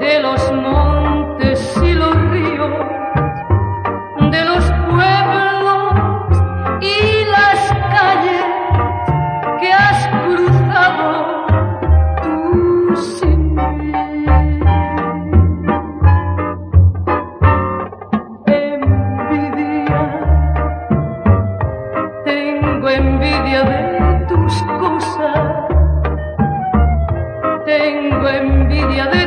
de los montes y los ríos, de los pueblos y las calles que has cruzado tú sin mí. Envidia, tengo envidia de tus cosas, envidia de